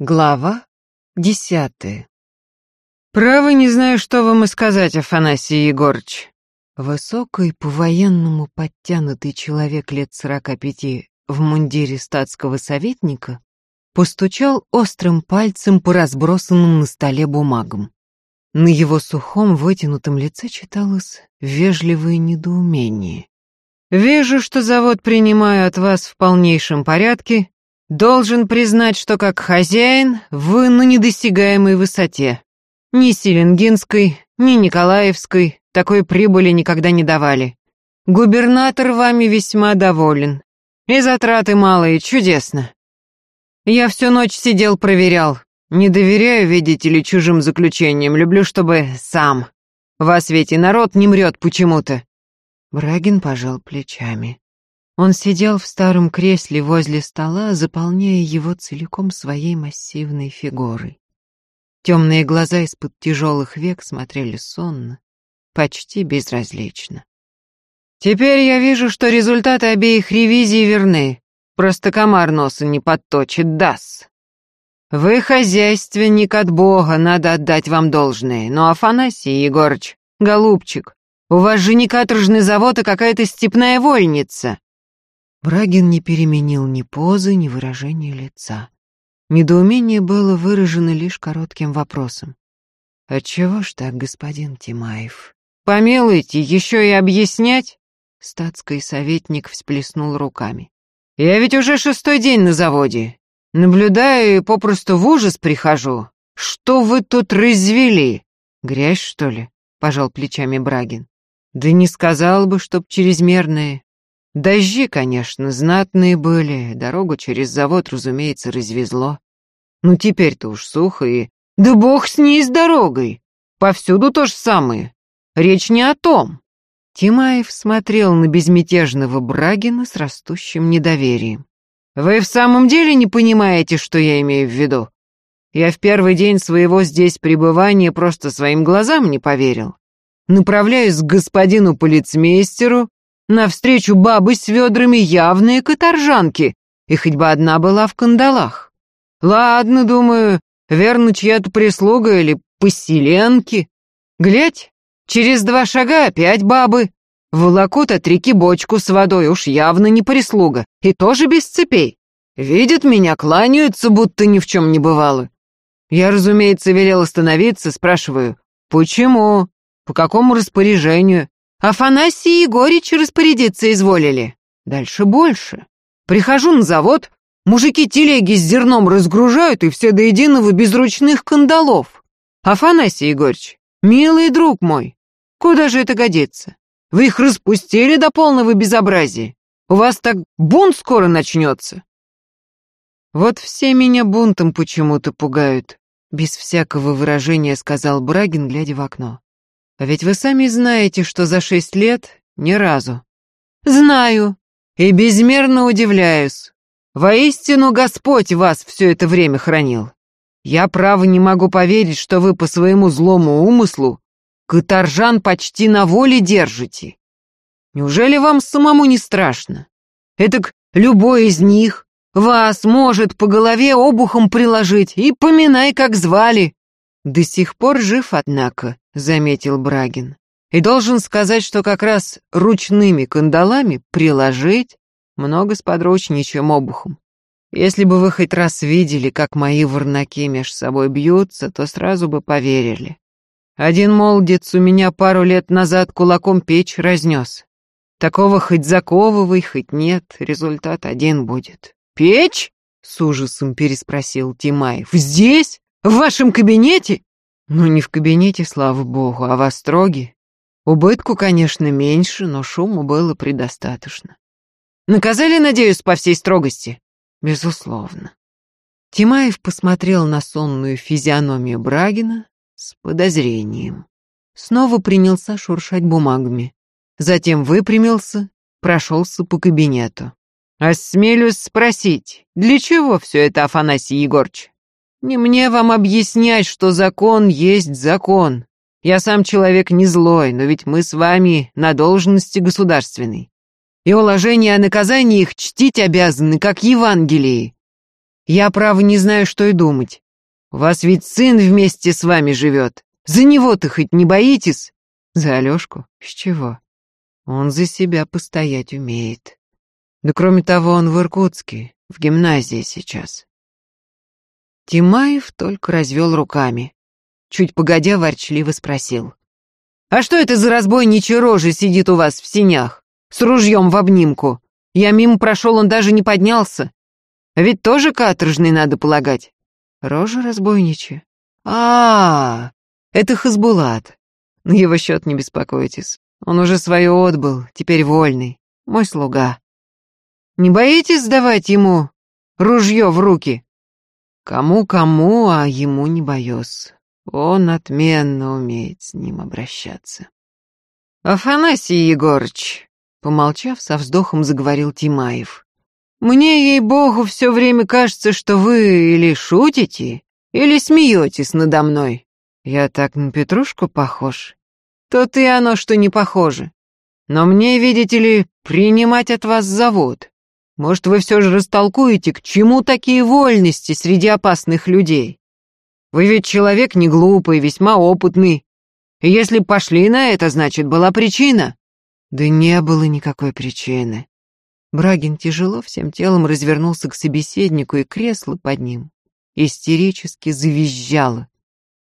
Глава десятая. «Право не знаю, что вам и сказать, Афанасий Егорыч». Высокий, по-военному подтянутый человек лет сорока пяти в мундире статского советника постучал острым пальцем по разбросанным на столе бумагам. На его сухом, вытянутом лице читалось вежливое недоумение. «Вижу, что завод принимаю от вас в полнейшем порядке Должен признать, что как хозяин вы на недосягаемой высоте. Ни Селенгинской, ни Николаевской такой прибыли никогда не давали. Губернатор вами весьма доволен. И затраты малые, чудесно. Я всю ночь сидел, проверял. Не доверяю, видите ли, чужим заключениям. Люблю, чтобы сам. Вас ведь и народ не мрет почему-то. Брагин пожал плечами. Он сидел в старом кресле возле стола, заполняя его целиком своей массивной фигурой. Темные глаза из-под тяжелых век смотрели сонно, почти безразлично. «Теперь я вижу, что результаты обеих ревизий верны. Просто комар носа не подточит, дас. Вы хозяйственник от Бога, надо отдать вам должное. Но, Афанасий Егорыч, голубчик, у вас же не каторжный завод, а какая-то степная вольница. Брагин не переменил ни позы, ни выражения лица. Недоумение было выражено лишь коротким вопросом. «Отчего ж так, господин Тимаев?» «Помилуйте, еще и объяснять?» Статский советник всплеснул руками. «Я ведь уже шестой день на заводе. Наблюдаю и попросту в ужас прихожу. Что вы тут развели? Грязь, что ли?» — пожал плечами Брагин. «Да не сказал бы, чтоб чрезмерные. Дожди, конечно, знатные были, дорогу через завод, разумеется, развезло. Ну теперь-то уж сухо и... Да бог с ней с дорогой! Повсюду то же самое. Речь не о том. Тимаев смотрел на безмятежного Брагина с растущим недоверием. «Вы в самом деле не понимаете, что я имею в виду? Я в первый день своего здесь пребывания просто своим глазам не поверил. Направляюсь к господину полицмейстеру, Навстречу бабы с ведрами явные каторжанки, и хоть бы одна была в кандалах. Ладно, думаю, верно, чья-то прислуга или поселенки. Глядь, через два шага опять бабы. Волокут от реки бочку с водой, уж явно не прислуга, и тоже без цепей. Видят меня, кланяются, будто ни в чем не бывало. Я, разумеется, велел остановиться, спрашиваю, почему, по какому распоряжению. Афанасий Егорич распорядиться изволили. Дальше больше. Прихожу на завод, мужики телеги с зерном разгружают, и все до единого без ручных кандалов. Афанасий Егорич, милый друг мой, куда же это годится? Вы их распустили до полного безобразия. У вас так бунт скоро начнется. Вот все меня бунтом почему-то пугают, без всякого выражения сказал Брагин, глядя в окно. А ведь вы сами знаете, что за шесть лет ни разу. Знаю и безмерно удивляюсь. Воистину Господь вас все это время хранил. Я, право, не могу поверить, что вы по своему злому умыслу каторжан почти на воле держите. Неужели вам самому не страшно? Этак любой из них вас может по голове обухом приложить и поминай, как звали. До сих пор жив, однако, заметил Брагин. И должен сказать, что как раз ручными кандалами приложить много сподручнее, чем обухом. Если бы вы хоть раз видели, как мои ворнаки меж собой бьются, то сразу бы поверили. Один молодец у меня пару лет назад кулаком печь разнес. Такого хоть заковывай, хоть нет, результат один будет. «Печь?» — с ужасом переспросил Тимаев. «Здесь? В вашем кабинете?» Ну, не в кабинете, слава богу, а в остроге. Убытку, конечно, меньше, но шуму было предостаточно. Наказали, надеюсь, по всей строгости? Безусловно. Тимаев посмотрел на сонную физиономию Брагина с подозрением. Снова принялся шуршать бумагами. Затем выпрямился, прошелся по кабинету. «Осмелюсь спросить, для чего все это, Афанасий Егорыч?» Не мне вам объяснять, что закон есть закон. Я сам человек не злой, но ведь мы с вами на должности государственной. И уложения о наказании их чтить обязаны, как Евангелии. Я, право, не знаю, что и думать. У вас ведь сын вместе с вами живет. За него-то хоть не боитесь? За Алешку? С чего? Он за себя постоять умеет. Да кроме того, он в Иркутске, в гимназии сейчас. Тимаев только развел руками. Чуть погодя, ворчливо спросил. «А что это за разбойничья рожа сидит у вас в синях? С ружьем в обнимку? Я мимо прошел, он даже не поднялся. Ведь тоже каторжный, надо полагать. Рожа разбойничья? а, -а, -а это Хазбулат. На его счет не беспокойтесь. Он уже свое отбыл, теперь вольный. Мой слуга. Не боитесь сдавать ему ружье в руки? Кому-кому, а ему не боюсь. Он отменно умеет с ним обращаться. Афанасий Егорыч, помолчав, со вздохом заговорил Тимаев. Мне, ей-богу, все время кажется, что вы или шутите, или смеетесь надо мной. Я так на Петрушку похож. То и оно, что не похоже. Но мне, видите ли, принимать от вас завод. Может, вы все же растолкуете, к чему такие вольности среди опасных людей? Вы ведь человек не глупый, весьма опытный. И если пошли на это, значит, была причина. Да не было никакой причины. Брагин тяжело всем телом развернулся к собеседнику, и кресло под ним истерически завизжало.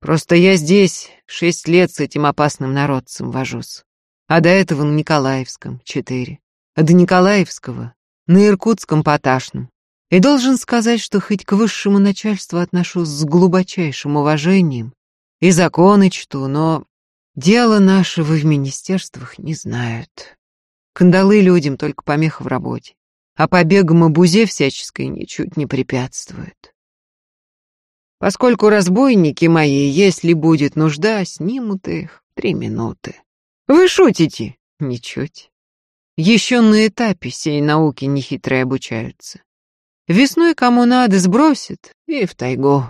Просто я здесь шесть лет с этим опасным народцем вожусь. А до этого на Николаевском четыре. А до Николаевского на Иркутском поташном. И должен сказать, что хоть к высшему начальству отношусь с глубочайшим уважением и законы чту, но дело нашего в министерствах не знают. Кандалы людям только помеха в работе, а побегам и бузе всяческой ничуть не препятствуют. Поскольку разбойники мои, если будет нужда, снимут их три минуты. Вы шутите? Ничуть. Еще на этапе сей науки нехитрые обучаются. Весной кому надо сбросит и в тайгу.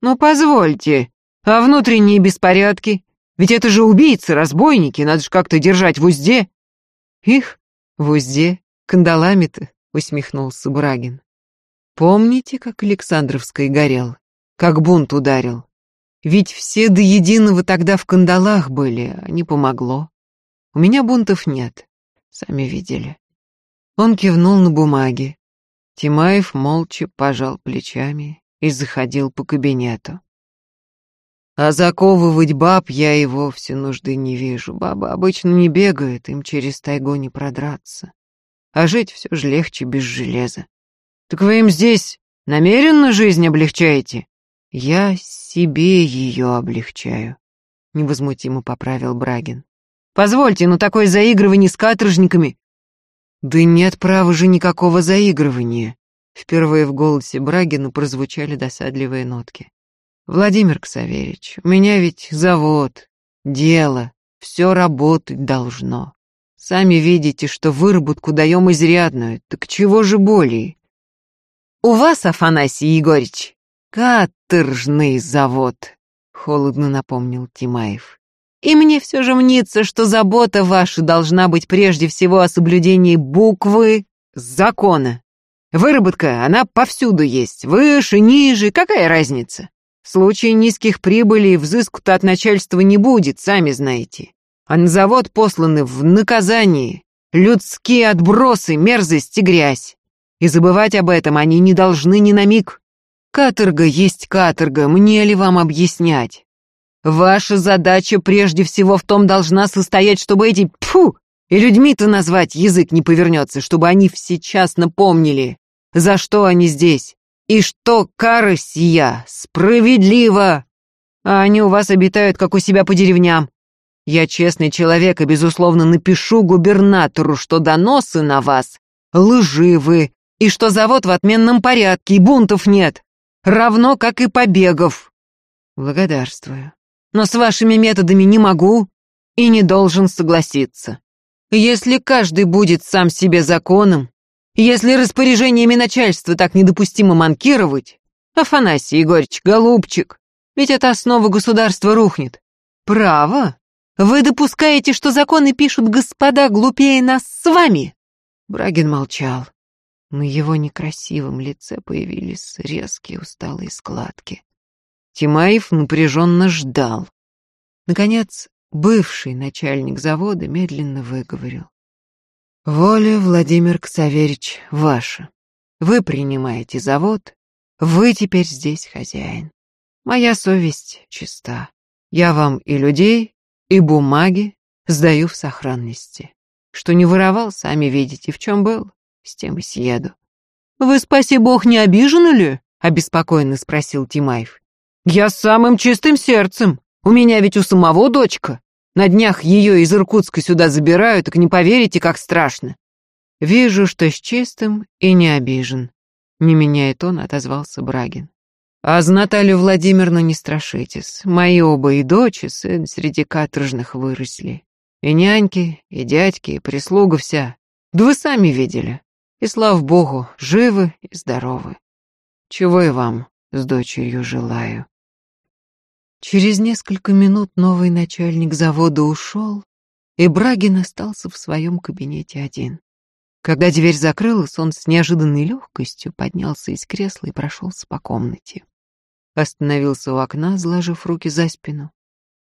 Но позвольте, а внутренние беспорядки? Ведь это же убийцы, разбойники, надо же как-то держать в узде. Их в узде, кандалами-то, усмехнулся Брагин. Помните, как Александровский горел, как бунт ударил? Ведь все до единого тогда в кандалах были, а не помогло. У меня бунтов нет, сами видели. Он кивнул на бумаге. Тимаев молча пожал плечами и заходил по кабинету. А заковывать баб я и вовсе нужды не вижу. Баба обычно не бегает, им через тайгу не продраться. А жить все же легче без железа. Так вы им здесь намеренно жизнь облегчаете? Я себе ее облегчаю, невозмутимо поправил Брагин. Позвольте, но такое заигрывание с каторжниками... Да нет права же никакого заигрывания. Впервые в голосе Брагина прозвучали досадливые нотки. Владимир Ксаверич, у меня ведь завод, дело, все работать должно. Сами видите, что выработку даем изрядную, так чего же более? У вас, Афанасий Егорич, каторжный завод, холодно напомнил Тимаев. И мне все же мнится, что забота ваша должна быть прежде всего о соблюдении буквы закона. Выработка, она повсюду есть, выше, ниже, какая разница? В случае низких прибылей взыску-то от начальства не будет, сами знаете. А на завод посланы в наказание людские отбросы, мерзость и грязь. И забывать об этом они не должны ни на миг. Каторга есть каторга, мне ли вам объяснять? Ваша задача прежде всего в том должна состоять, чтобы эти, пфу, и людьми-то назвать язык не повернется, чтобы они сейчас напомнили, за что они здесь, и что кара сия справедлива, а они у вас обитают, как у себя по деревням. Я честный человек и, безусловно, напишу губернатору, что доносы на вас лживы, и что завод в отменном порядке, и бунтов нет, равно как и побегов. Благодарствую. Но с вашими методами не могу и не должен согласиться. Если каждый будет сам себе законом, если распоряжениями начальства так недопустимо манкировать, Афанасий Егорьевич, голубчик, ведь эта основа государства рухнет. Право? Вы допускаете, что законы пишут господа глупее нас с вами? Брагин молчал. На его некрасивом лице появились резкие усталые складки. Тимаев напряженно ждал. Наконец, бывший начальник завода медленно выговорил. «Воля, Владимир Ксаверич, ваша. Вы принимаете завод, вы теперь здесь хозяин. Моя совесть чиста. Я вам и людей, и бумаги сдаю в сохранности. Что не воровал, сами видите, в чем был, с тем и съеду. «Вы, спаси бог, не обижены ли?» — обеспокоенно спросил Тимаев. «Я с самым чистым сердцем. У меня ведь у самого дочка. На днях ее из Иркутска сюда забирают, так не поверите, как страшно. Вижу, что с чистым и не обижен. Не меняя тон, отозвался Брагин. А за Наталью Владимировну не страшитесь. Мои оба и дочь, и сын среди каторжных выросли. И няньки, и дядьки, и прислуга вся. Да вы сами видели. И, слава богу, живы и здоровы. Чего и вам с дочерью желаю. Через несколько минут новый начальник завода ушел, и Брагин остался в своем кабинете один. Когда дверь закрылась, он с неожиданной легкостью поднялся из кресла и прошелся по комнате. Остановился у окна, сложив руки за спину.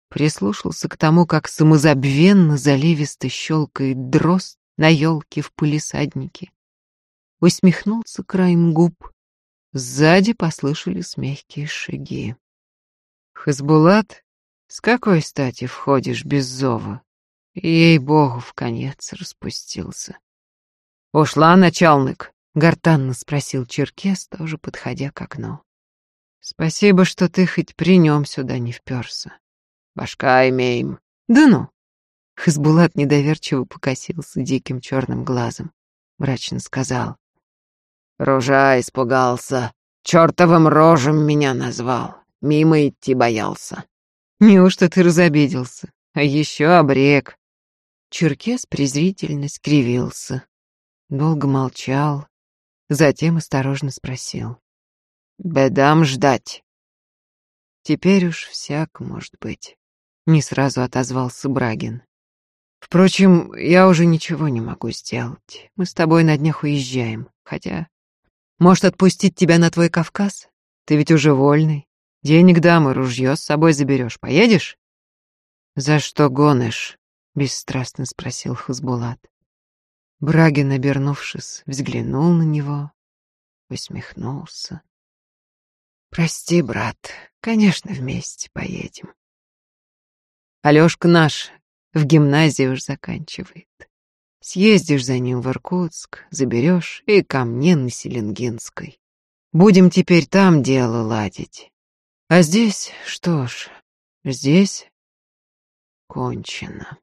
Прислушался к тому, как самозабвенно заливисто щелкает дрозд на елке в пылисаднике. Усмехнулся краем губ. Сзади послышались мягкие шаги. «Хазбулат, с какой стати входишь без зова?» Ей-богу, в конец распустился. «Ушла, начальник?» — гортанно спросил Черкес, тоже подходя к окну. «Спасибо, что ты хоть при нем сюда не вперся. Башка имеем». «Да ну!» Хазбулат недоверчиво покосился диким черным глазом. Мрачно сказал. «Ружа испугался. Чертовым рожем меня назвал. Мимо идти боялся». «Неужто ты разобиделся? А еще обрек». Черкес презрительно скривился. Долго молчал, затем осторожно спросил. «Бедам ждать». «Теперь уж всяк может быть», — не сразу отозвался Брагин. «Впрочем, я уже ничего не могу сделать. Мы с тобой на днях уезжаем, хотя... Может, отпустить тебя на твой Кавказ? Ты ведь уже вольный. Денег дам и ружье с собой заберешь. Поедешь?» «За что гонишь?» — бесстрастно спросил Хазбулат. Брагин, обернувшись, взглянул на него, усмехнулся. «Прости, брат, конечно, вместе поедем. Алёшка наш в гимназии уж заканчивает. Съездишь за ним в Иркутск, заберешь и ко мне на Селенгинской. Будем теперь там дело ладить. А здесь, что ж, здесь кончено.